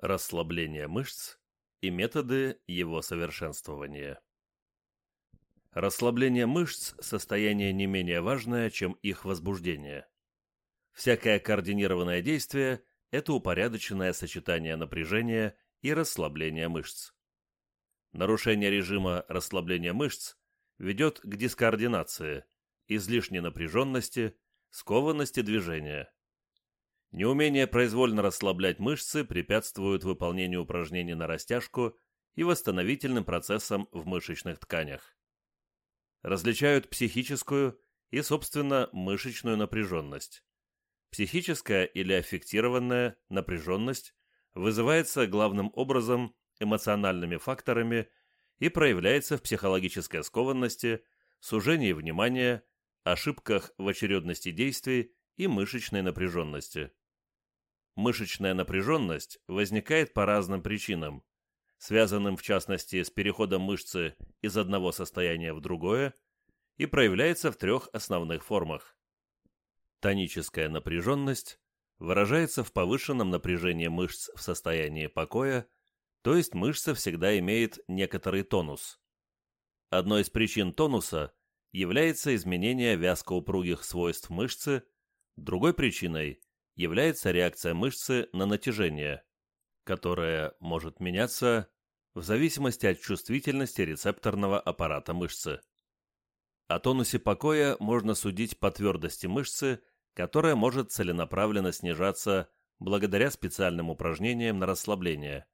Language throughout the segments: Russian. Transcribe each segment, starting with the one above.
Расслабление мышц и методы его совершенствования. Расслабление мышц – состояние не менее важное, чем их возбуждение. Всякое координированное действие – это упорядоченное сочетание напряжения и расслабления мышц. Нарушение режима расслабления мышц ведет к дискоординации, излишней напряженности, скованности движения. Неумение произвольно расслаблять мышцы препятствует выполнению упражнений на растяжку и восстановительным процессам в мышечных тканях. Различают психическую и, собственно, мышечную напряженность. Психическая или аффектированная напряженность вызывается главным образом эмоциональными факторами и проявляется в психологической скованности, сужении внимания, ошибках в очередности действий и мышечной напряженности. Мышечная напряженность возникает по разным причинам, связанным в частности с переходом мышцы из одного состояния в другое, и проявляется в трех основных формах. Тоническая напряженность выражается в повышенном напряжении мышц в состоянии покоя, то есть мышца всегда имеет некоторый тонус. Одной из причин тонуса является изменение вязкоупругих свойств мышцы, другой причиной является реакция мышцы на натяжение, которая может меняться в зависимости от чувствительности рецепторного аппарата мышцы. О тонусе покоя можно судить по твердости мышцы, которая может целенаправленно снижаться благодаря специальным упражнениям на расслабление,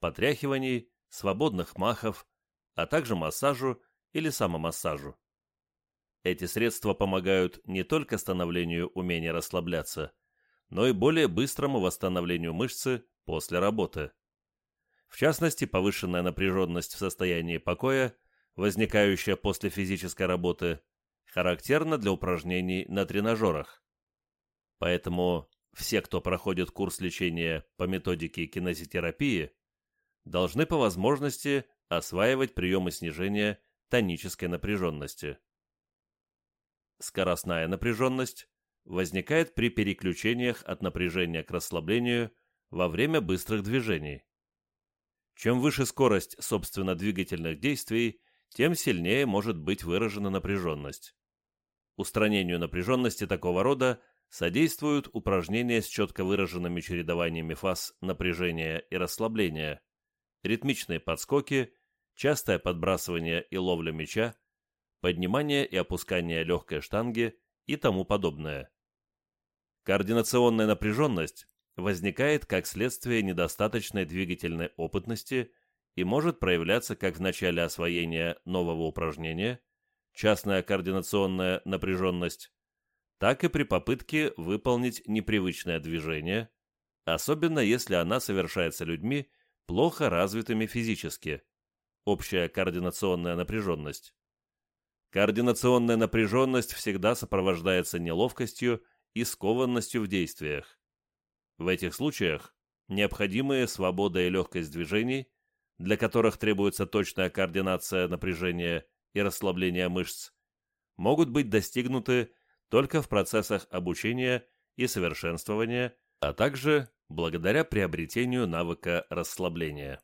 потряхиваний, свободных махов, а также массажу или самомассажу. Эти средства помогают не только становлению умения расслабляться, но и более быстрому восстановлению мышцы после работы. В частности, повышенная напряженность в состоянии покоя, возникающая после физической работы, характерна для упражнений на тренажерах. Поэтому все, кто проходит курс лечения по методике кинезитерапии, должны по возможности осваивать приемы снижения тонической напряженности. Скоростная напряженность возникает при переключениях от напряжения к расслаблению во время быстрых движений. Чем выше скорость, собственно, двигательных действий, тем сильнее может быть выражена напряженность. Устранению напряженности такого рода содействуют упражнения с четко выраженными чередованиями фаз напряжения и расслабления, ритмичные подскоки, частое подбрасывание и ловля мяча, поднимание и опускание легкой штанги и тому подобное. Координационная напряженность возникает как следствие недостаточной двигательной опытности и может проявляться как в начале освоения нового упражнения, частная координационная напряженность, так и при попытке выполнить непривычное движение, особенно если она совершается людьми, плохо развитыми физически, общая координационная напряженность. Координационная напряженность всегда сопровождается неловкостью и скованностью в действиях. В этих случаях необходимые свобода и легкость движений, для которых требуется точная координация напряжения и расслабления мышц, могут быть достигнуты только в процессах обучения и совершенствования, а также благодаря приобретению навыка расслабления.